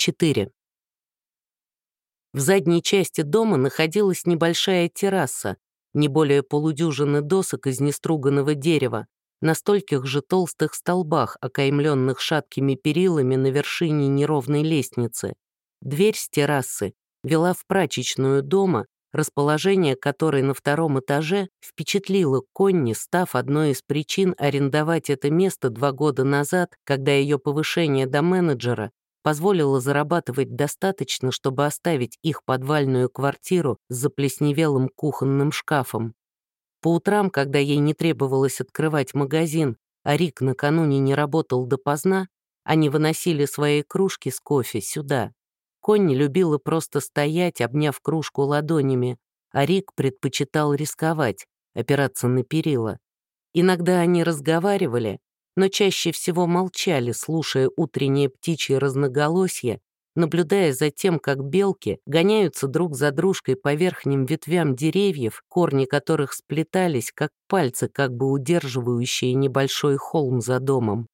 4. В задней части дома находилась небольшая терраса, не более полудюжины досок из неструганного дерева, на стольких же толстых столбах, окаймленных шаткими перилами на вершине неровной лестницы. Дверь с террасы вела в прачечную дома, расположение которой на втором этаже впечатлило Конни, став одной из причин арендовать это место два года назад, когда ее повышение до менеджера позволила зарабатывать достаточно, чтобы оставить их подвальную квартиру с заплесневелым кухонным шкафом. По утрам, когда ей не требовалось открывать магазин, а Рик накануне не работал допоздна, они выносили свои кружки с кофе сюда. Конни любила просто стоять, обняв кружку ладонями, а Рик предпочитал рисковать, опираться на перила. Иногда они разговаривали, но чаще всего молчали, слушая утреннее птичье разноголосье, наблюдая за тем, как белки гоняются друг за дружкой по верхним ветвям деревьев, корни которых сплетались, как пальцы, как бы удерживающие небольшой холм за домом.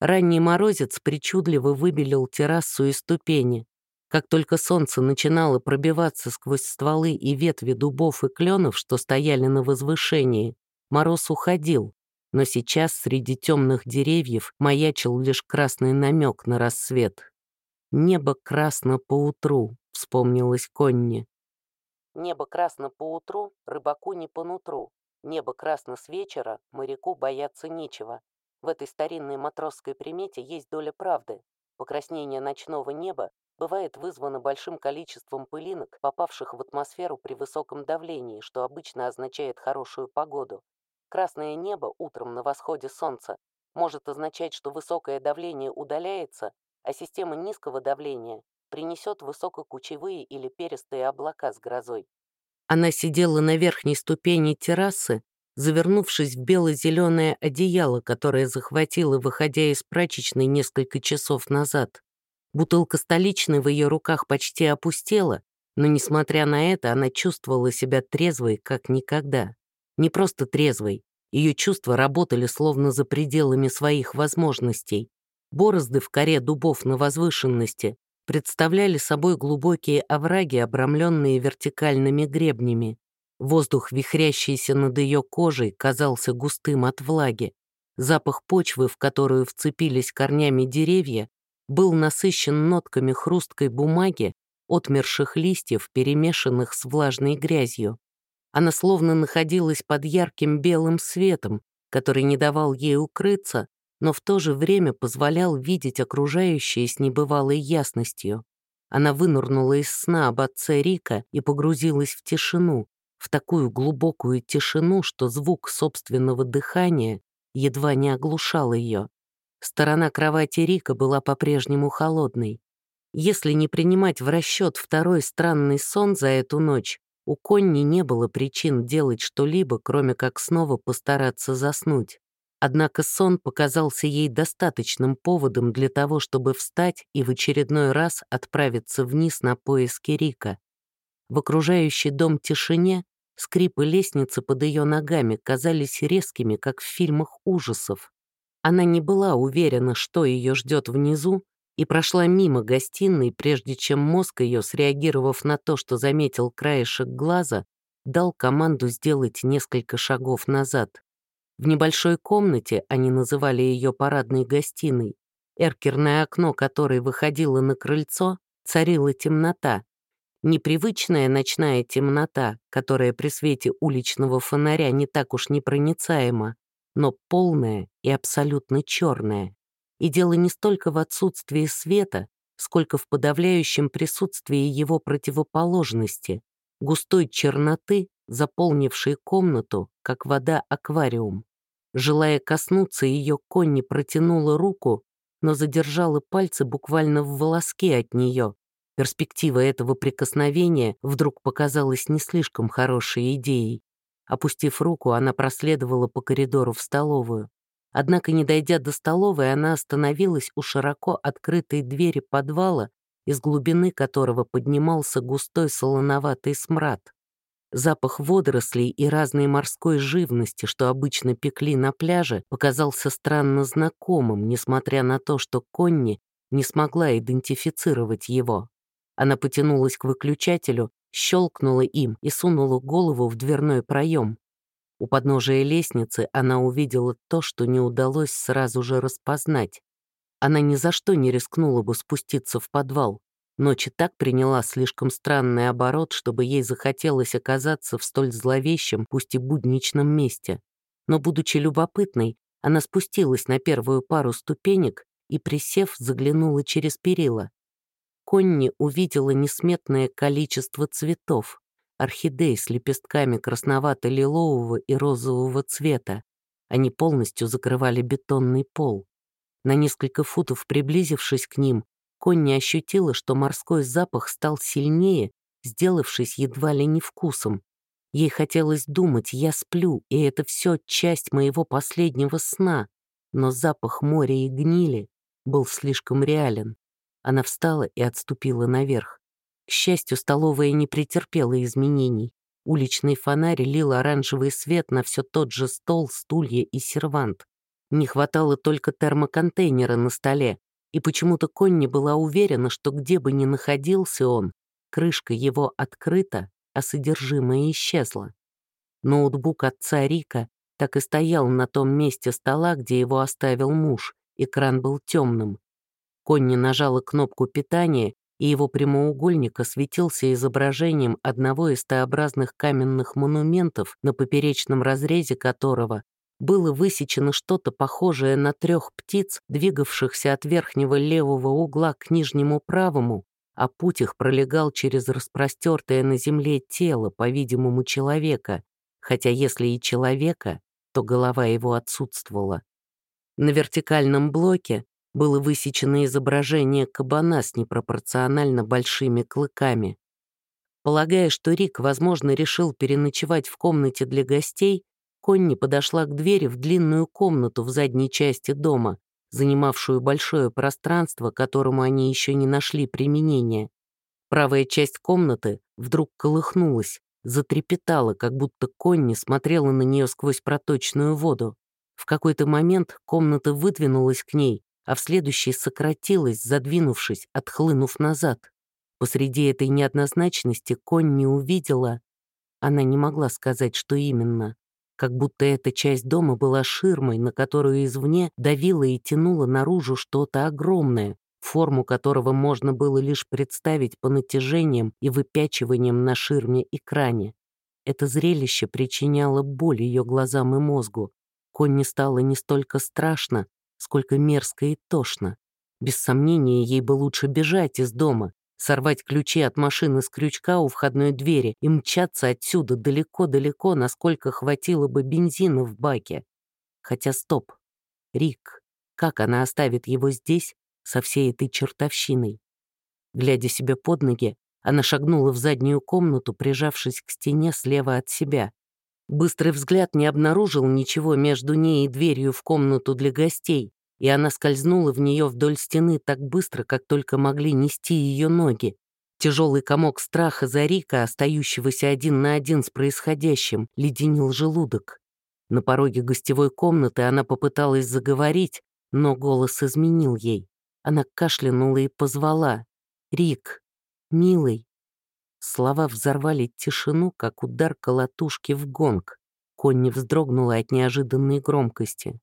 Ранний морозец причудливо выбелил террасу и ступени. Как только солнце начинало пробиваться сквозь стволы и ветви дубов и кленов, что стояли на возвышении, мороз уходил, но сейчас среди темных деревьев маячил лишь красный намек на рассвет. «Небо красно поутру», — вспомнилась Конни. «Небо красно поутру, рыбаку не по нутру. Небо красно с вечера, моряку бояться нечего. В этой старинной матросской примете есть доля правды. Покраснение ночного неба бывает вызвано большим количеством пылинок, попавших в атмосферу при высоком давлении, что обычно означает хорошую погоду. Красное небо утром на восходе солнца может означать, что высокое давление удаляется, а система низкого давления принесет высококучевые или перистые облака с грозой. Она сидела на верхней ступени террасы, завернувшись в бело-зеленое одеяло, которое захватила, выходя из прачечной несколько часов назад. Бутылка столичной в ее руках почти опустела, но, несмотря на это, она чувствовала себя трезвой, как никогда. Не просто трезвой, ее чувства работали словно за пределами своих возможностей. Борозды в коре дубов на возвышенности представляли собой глубокие овраги, обрамленные вертикальными гребнями. Воздух, вихрящийся над ее кожей, казался густым от влаги. Запах почвы, в которую вцепились корнями деревья, был насыщен нотками хрусткой бумаги, отмерших листьев, перемешанных с влажной грязью. Она словно находилась под ярким белым светом, который не давал ей укрыться, но в то же время позволял видеть окружающее с небывалой ясностью. Она вынырнула из сна об отце Рика и погрузилась в тишину, в такую глубокую тишину, что звук собственного дыхания едва не оглушал ее. Сторона кровати Рика была по-прежнему холодной. Если не принимать в расчет второй странный сон за эту ночь, у Конни не было причин делать что-либо, кроме как снова постараться заснуть. Однако сон показался ей достаточным поводом для того, чтобы встать и в очередной раз отправиться вниз на поиски Рика. В окружающей дом тишине скрипы лестницы под ее ногами казались резкими, как в фильмах ужасов. Она не была уверена, что ее ждет внизу, и прошла мимо гостиной, прежде чем мозг ее, среагировав на то, что заметил краешек глаза, дал команду сделать несколько шагов назад. В небольшой комнате, они называли ее парадной гостиной, эркерное окно которой выходило на крыльцо, царила темнота. Непривычная ночная темнота, которая при свете уличного фонаря не так уж непроницаема, но полная и абсолютно черная. И дело не столько в отсутствии света, сколько в подавляющем присутствии его противоположности, густой черноты, заполнившей комнату, как вода аквариум. Желая коснуться ее, Конни протянула руку, но задержала пальцы буквально в волоске от нее. Перспектива этого прикосновения вдруг показалась не слишком хорошей идеей. Опустив руку, она проследовала по коридору в столовую. Однако, не дойдя до столовой, она остановилась у широко открытой двери подвала, из глубины которого поднимался густой солоноватый смрад. Запах водорослей и разной морской живности, что обычно пекли на пляже, показался странно знакомым, несмотря на то, что Конни не смогла идентифицировать его. Она потянулась к выключателю, щелкнула им и сунула голову в дверной проем. У подножия лестницы она увидела то, что не удалось сразу же распознать. Она ни за что не рискнула бы спуститься в подвал. Ночь и так приняла слишком странный оборот, чтобы ей захотелось оказаться в столь зловещем, пусть и будничном месте. Но, будучи любопытной, она спустилась на первую пару ступенек и, присев, заглянула через перила. Конни увидела несметное количество цветов, орхидей с лепестками красновато-лилового и розового цвета. Они полностью закрывали бетонный пол. На несколько футов приблизившись к ним, Конни ощутила, что морской запах стал сильнее, сделавшись едва ли не вкусом. Ей хотелось думать, я сплю, и это все часть моего последнего сна, но запах моря и гнили был слишком реален. Она встала и отступила наверх. К счастью, столовая не претерпела изменений. Уличный фонарь лил оранжевый свет на все тот же стол, стулья и сервант. Не хватало только термоконтейнера на столе, и почему-то Конни была уверена, что где бы ни находился он, крышка его открыта, а содержимое исчезло. Ноутбук отца Рика так и стоял на том месте стола, где его оставил муж, экран был темным. Конни нажала кнопку питания, и его прямоугольник осветился изображением одного из Т-образных каменных монументов, на поперечном разрезе которого было высечено что-то похожее на трех птиц, двигавшихся от верхнего левого угла к нижнему правому, а путь их пролегал через распростертое на земле тело, по-видимому, человека, хотя если и человека, то голова его отсутствовала. На вертикальном блоке было высечено изображение кабана с непропорционально большими клыками. Полагая, что Рик, возможно, решил переночевать в комнате для гостей, Конни подошла к двери в длинную комнату в задней части дома, занимавшую большое пространство, которому они еще не нашли применения. Правая часть комнаты вдруг колыхнулась, затрепетала, как будто Конни смотрела на нее сквозь проточную воду. В какой-то момент комната выдвинулась к ней, а в следующей сократилась, задвинувшись, отхлынув назад. Посреди этой неоднозначности конь не увидела, она не могла сказать, что именно, как будто эта часть дома была ширмой, на которую извне давило и тянуло наружу что-то огромное, форму которого можно было лишь представить по натяжениям и выпячиваниям на ширме экране. Это зрелище причиняло боль ее глазам и мозгу. Конь не стало не столько страшно, сколько мерзко и тошно. Без сомнения, ей бы лучше бежать из дома, сорвать ключи от машины с крючка у входной двери и мчаться отсюда далеко-далеко, насколько хватило бы бензина в баке. Хотя стоп. Рик. Как она оставит его здесь со всей этой чертовщиной? Глядя себе под ноги, она шагнула в заднюю комнату, прижавшись к стене слева от себя. Быстрый взгляд не обнаружил ничего между ней и дверью в комнату для гостей, и она скользнула в нее вдоль стены так быстро, как только могли нести ее ноги. Тяжелый комок страха за Рика, остающегося один на один с происходящим, леденил желудок. На пороге гостевой комнаты она попыталась заговорить, но голос изменил ей. Она кашлянула и позвала. «Рик, милый, Слова взорвали тишину, как удар колотушки в гонг. Конни вздрогнула от неожиданной громкости.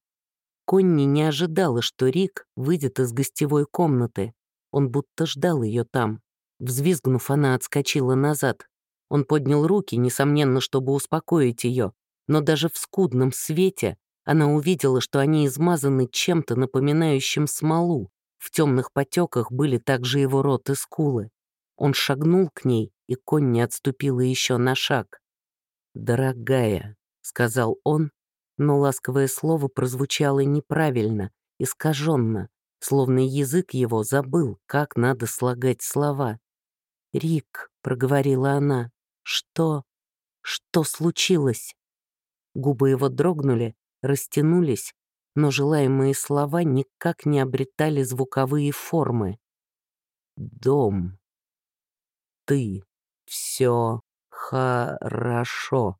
Конни не ожидала, что Рик выйдет из гостевой комнаты. Он будто ждал ее там. Взвизгнув, она отскочила назад. Он поднял руки, несомненно, чтобы успокоить ее, но даже в скудном свете она увидела, что они измазаны чем-то напоминающим смолу. В темных потеках были также его рот и скулы. Он шагнул к ней, и конь не отступила еще на шаг. «Дорогая», — сказал он, но ласковое слово прозвучало неправильно, искаженно, словно язык его забыл, как надо слагать слова. «Рик», — проговорила она, — «что? Что случилось?» Губы его дрогнули, растянулись, но желаемые слова никак не обретали звуковые формы. «Дом», ты. Все хорошо.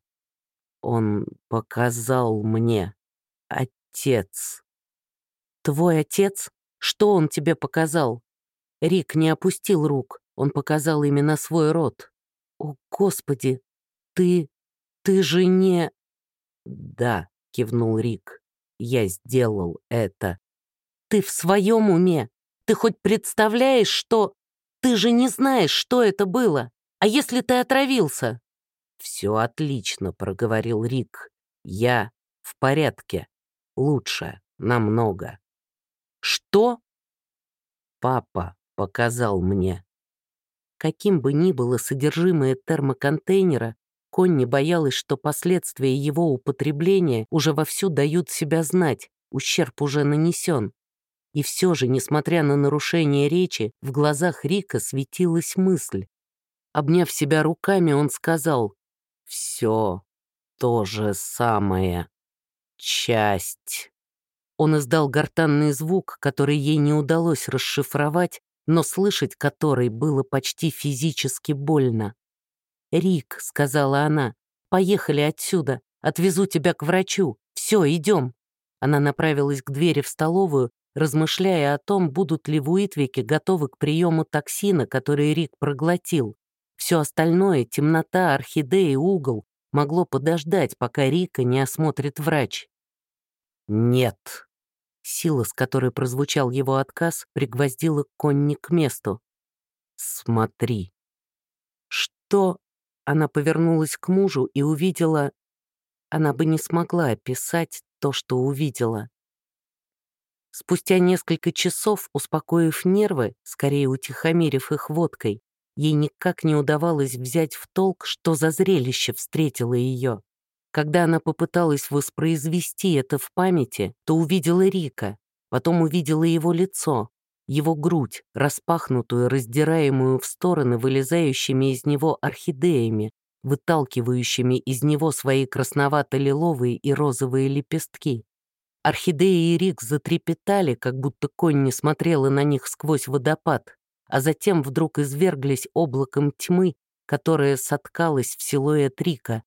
Он показал мне. Отец. Твой отец? Что он тебе показал?» Рик не опустил рук, он показал именно свой рот. «О, Господи, ты... ты же не...» «Да», — кивнул Рик, — «я сделал это». «Ты в своем уме? Ты хоть представляешь, что...» Ты же не знаешь, что это было. А если ты отравился?» «Все отлично», — проговорил Рик. «Я в порядке. Лучше. Намного». «Что?» «Папа показал мне». Каким бы ни было содержимое термоконтейнера, Конни боялась, что последствия его употребления уже вовсю дают себя знать, ущерб уже нанесен. И все же, несмотря на нарушение речи, в глазах Рика светилась мысль. Обняв себя руками, он сказал «Все то же самое. Часть». Он издал гортанный звук, который ей не удалось расшифровать, но слышать который было почти физически больно. «Рик», — сказала она, — «поехали отсюда, отвезу тебя к врачу. Все, идем». Она направилась к двери в столовую, размышляя о том, будут ли в Уитвике готовы к приему токсина, который Рик проглотил. Все остальное — темнота, орхидеи, угол — могло подождать, пока Рика не осмотрит врач. «Нет». Сила, с которой прозвучал его отказ, пригвоздила Конни к месту. «Смотри». «Что?» Она повернулась к мужу и увидела... Она бы не смогла описать то, что увидела. Спустя несколько часов, успокоив нервы, скорее утихомирив их водкой, ей никак не удавалось взять в толк, что за зрелище встретило ее. Когда она попыталась воспроизвести это в памяти, то увидела Рика, потом увидела его лицо, его грудь, распахнутую, раздираемую в стороны вылезающими из него орхидеями, выталкивающими из него свои красновато-лиловые и розовые лепестки. Орхидеи и Рик затрепетали, как будто конь не смотрела на них сквозь водопад, а затем вдруг изверглись облаком тьмы, которая соткалась в силуэт Рика.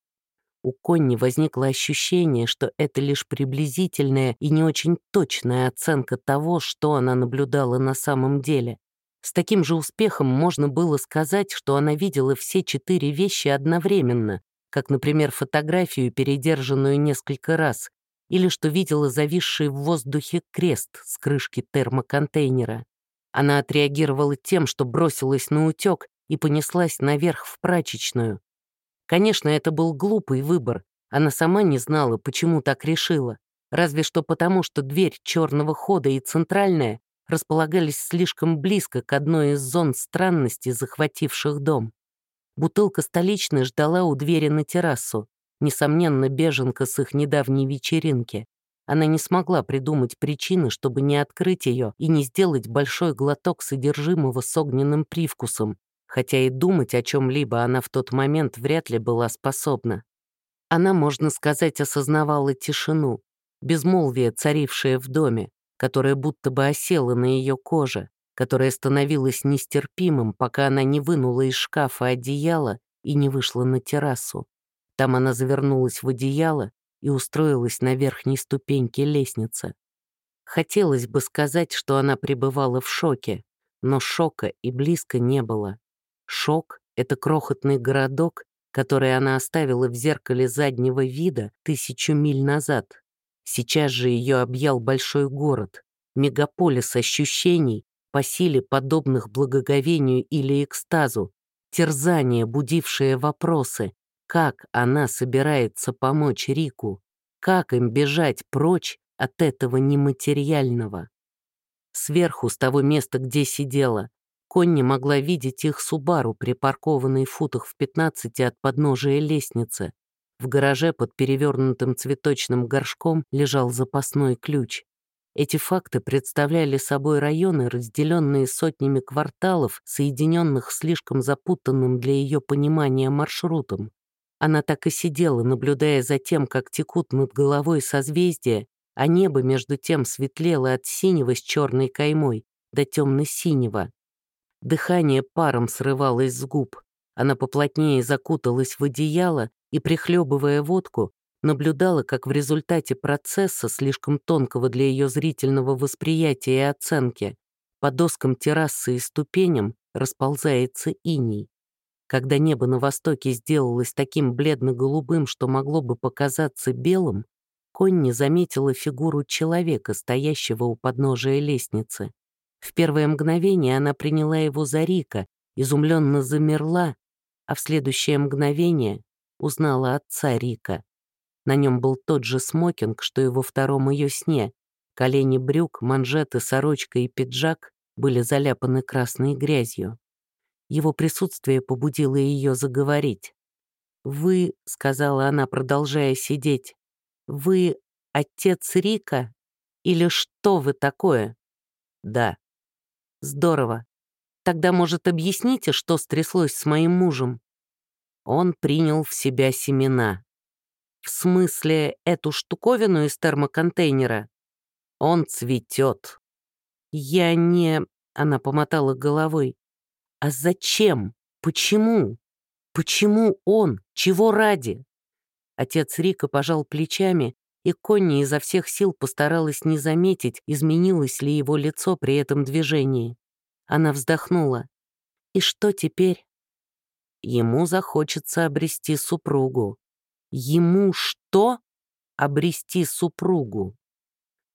У Конни возникло ощущение, что это лишь приблизительная и не очень точная оценка того, что она наблюдала на самом деле. С таким же успехом можно было сказать, что она видела все четыре вещи одновременно, как, например, фотографию, передержанную несколько раз, или что видела зависший в воздухе крест с крышки термоконтейнера. Она отреагировала тем, что бросилась на утек и понеслась наверх в прачечную. Конечно, это был глупый выбор. Она сама не знала, почему так решила. Разве что потому, что дверь черного хода и центральная располагались слишком близко к одной из зон странностей, захвативших дом. Бутылка столичной ждала у двери на террасу. Несомненно, беженка с их недавней вечеринки. Она не смогла придумать причины, чтобы не открыть ее и не сделать большой глоток содержимого с огненным привкусом, хотя и думать о чем-либо она в тот момент вряд ли была способна. Она, можно сказать, осознавала тишину, безмолвие, царившее в доме, которое будто бы осело на ее коже, которое становилось нестерпимым, пока она не вынула из шкафа одеяло и не вышла на террасу. Там она завернулась в одеяло и устроилась на верхней ступеньке лестницы. Хотелось бы сказать, что она пребывала в шоке, но шока и близко не было. Шок — это крохотный городок, который она оставила в зеркале заднего вида тысячу миль назад. Сейчас же ее объял большой город, мегаполис ощущений, по силе подобных благоговению или экстазу, терзание, будившее вопросы, как она собирается помочь Рику? Как им бежать прочь от этого нематериального? Сверху, с того места, где сидела, Конни могла видеть их Субару, припаркованный в футах в 15 от подножия лестницы. В гараже под перевернутым цветочным горшком лежал запасной ключ. Эти факты представляли собой районы, разделенные сотнями кварталов, соединенных слишком запутанным для ее понимания маршрутом. Она так и сидела, наблюдая за тем, как текут над головой созвездия, а небо между тем светлело от синего с черной каймой до темно-синего. Дыхание паром срывалось с губ. Она поплотнее закуталась в одеяло и, прихлебывая водку, наблюдала, как в результате процесса, слишком тонкого для ее зрительного восприятия и оценки, по доскам террасы и ступеням расползается иней. Когда небо на востоке сделалось таким бледно-голубым, что могло бы показаться белым, Конни заметила фигуру человека, стоящего у подножия лестницы. В первое мгновение она приняла его за Рика, изумленно замерла, а в следующее мгновение узнала отца Рика. На нем был тот же смокинг, что и во втором ее сне. Колени брюк, манжеты, сорочка и пиджак были заляпаны красной грязью. Его присутствие побудило ее заговорить. «Вы», — сказала она, продолжая сидеть, — «вы отец Рика? Или что вы такое?» «Да». «Здорово. Тогда, может, объясните, что стряслось с моим мужем?» Он принял в себя семена. «В смысле, эту штуковину из термоконтейнера?» «Он цветет». «Я не...» — она помотала головой. А зачем? Почему? Почему он? Чего ради? Отец Рика пожал плечами, и Конни изо всех сил постаралась не заметить, изменилось ли его лицо при этом движении. Она вздохнула. «И что теперь?» Ему захочется обрести супругу. Ему что? Обрести супругу.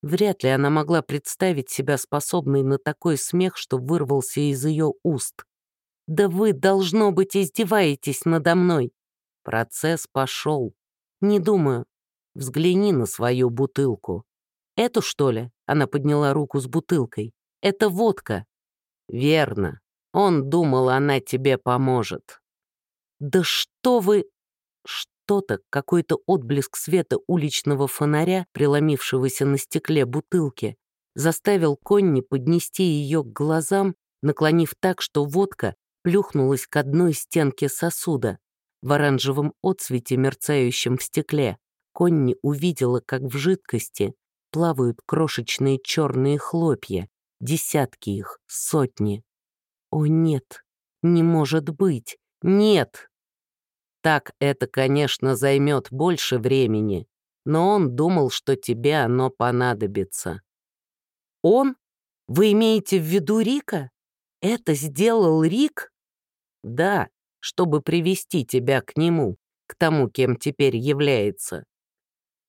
Вряд ли она могла представить себя способной на такой смех, что вырвался из ее уст. Да вы, должно быть, издеваетесь надо мной. Процесс пошел. Не думаю. Взгляни на свою бутылку. Эту, что ли? Она подняла руку с бутылкой. Это водка. Верно. Он думал, она тебе поможет. Да что вы... Что-то, какой-то отблеск света уличного фонаря, преломившегося на стекле бутылки, заставил Конни поднести ее к глазам, наклонив так, что водка плюхнулась к одной стенке сосуда. В оранжевом отсвете, мерцающем в стекле, Конни увидела, как в жидкости плавают крошечные черные хлопья, десятки их, сотни. О нет, не может быть, нет! Так это, конечно, займет больше времени, но он думал, что тебе оно понадобится. Он? Вы имеете в виду Рика? Это сделал Рик? Да, чтобы привести тебя к нему, к тому, кем теперь является.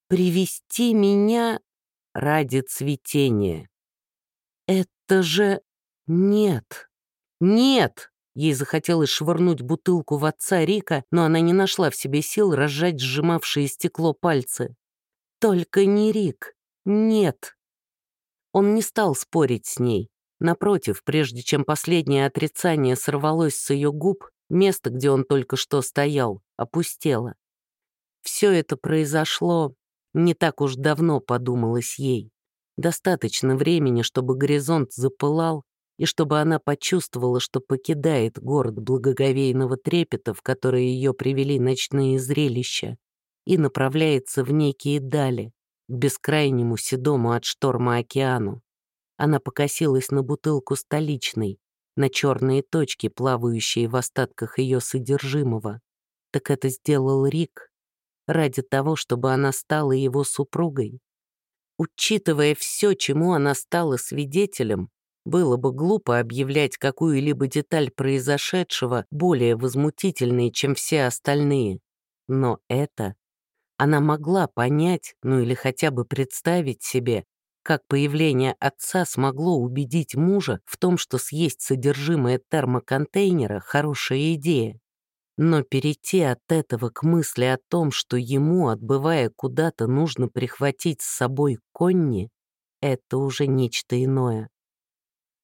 Привести меня ради цветения. Это же... Нет. Нет! Ей захотелось швырнуть бутылку в отца Рика, но она не нашла в себе сил разжать сжимавшие стекло пальцы. Только не Рик. Нет. Он не стал спорить с ней. Напротив, прежде чем последнее отрицание сорвалось с ее губ, место, где он только что стоял, опустело. Все это произошло не так уж давно, подумалось ей. Достаточно времени, чтобы горизонт запылал, и чтобы она почувствовала, что покидает город благоговейного трепета, в который ее привели ночные зрелища, и направляется в некие дали, к бескрайнему седому от шторма океану. Она покосилась на бутылку столичной, на черные точки, плавающие в остатках ее содержимого. Так это сделал Рик ради того, чтобы она стала его супругой. Учитывая все, чему она стала свидетелем, было бы глупо объявлять какую-либо деталь произошедшего более возмутительной, чем все остальные. Но это она могла понять, ну или хотя бы представить себе, как появление отца смогло убедить мужа в том, что съесть содержимое термоконтейнера — хорошая идея. Но перейти от этого к мысли о том, что ему, отбывая куда-то, нужно прихватить с собой Конни, это уже нечто иное.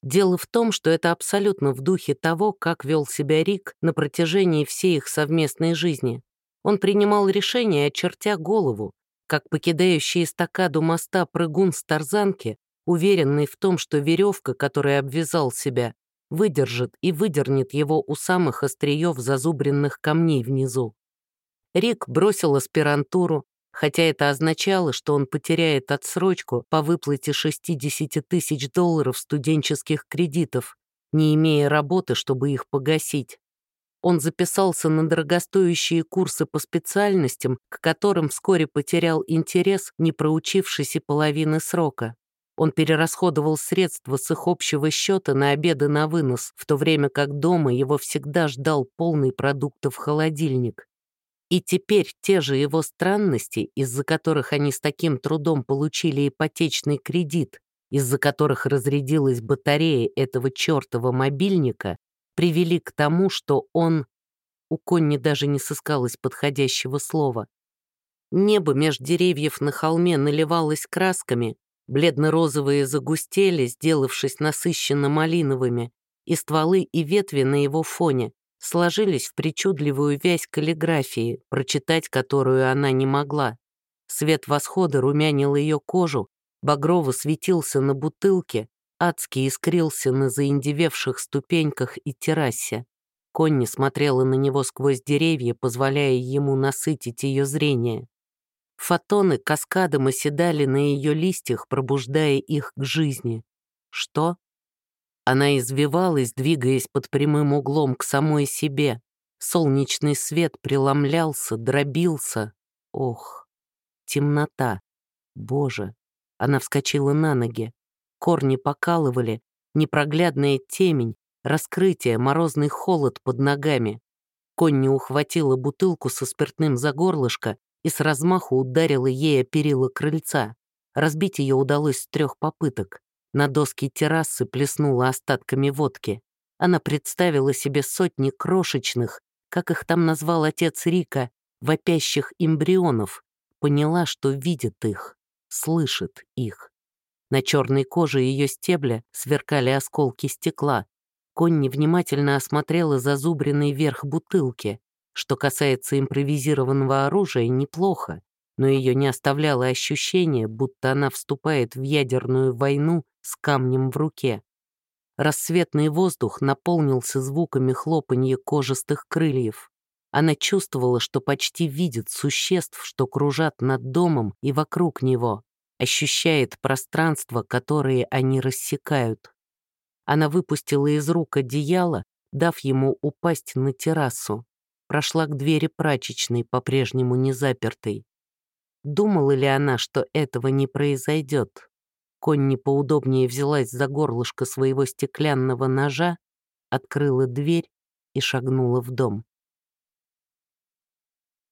Дело в том, что это абсолютно в духе того, как вел себя Рик на протяжении всей их совместной жизни. Он принимал решения, очертя голову, как покидающий эстакаду моста прыгун с тарзанки, уверенный в том, что веревка, которой обвязал себя, выдержит и выдернет его у самых остриев зазубренных камней внизу. Рик бросил аспирантуру, хотя это означало, что он потеряет отсрочку по выплате 60 тысяч долларов студенческих кредитов, не имея работы, чтобы их погасить. Он записался на дорогостоящие курсы по специальностям, к которым вскоре потерял интерес, не проучившись и половины срока. Он перерасходовал средства с их общего счета на обеды на вынос, в то время как дома его всегда ждал полный продуктов холодильник. И теперь те же его странности, из-за которых они с таким трудом получили ипотечный кредит, из-за которых разрядилась батарея этого чертова мобильника, привели к тому, что он... У Конни даже не сыскалось подходящего слова. Небо меж деревьев на холме наливалось красками, бледно-розовые загустели, сделавшись насыщенно малиновыми, и стволы и ветви на его фоне сложились в причудливую вязь каллиграфии, прочитать которую она не могла. Свет восхода румянил ее кожу, багрово светился на бутылке, адски искрился на заиндевевших ступеньках и террасе. Конни смотрела на него сквозь деревья, позволяя ему насытить ее зрение. Фотоны каскадом оседали на ее листьях, пробуждая их к жизни. Что? Она извивалась, двигаясь под прямым углом к самой себе. Солнечный свет преломлялся, дробился. Ох, темнота. Боже. Она вскочила на ноги. Корни покалывали, непроглядная темень, раскрытие, морозный холод под ногами. Конни ухватила бутылку со спиртным за горлышко и с размаху ударила ей о перила крыльца. Разбить ее удалось с трех попыток. На доске террасы плеснула остатками водки. Она представила себе сотни крошечных, как их там назвал отец Рика, вопящих эмбрионов, поняла, что видит их, слышит их. На черной коже ее стебля сверкали осколки стекла. Конни внимательно осмотрела зазубренный верх бутылки. Что касается импровизированного оружия, неплохо, но ее не оставляло ощущение, будто она вступает в ядерную войну с камнем в руке. Рассветный воздух наполнился звуками хлопанья кожистых крыльев. Она чувствовала, что почти видит существ, что кружат над домом и вокруг него ощущает пространство, которое они рассекают. Она выпустила из рук одеяло, дав ему упасть на террасу. Прошла к двери прачечной, по-прежнему не запертой. Думала ли она, что этого не произойдет? Конни поудобнее взялась за горлышко своего стеклянного ножа, открыла дверь и шагнула в дом.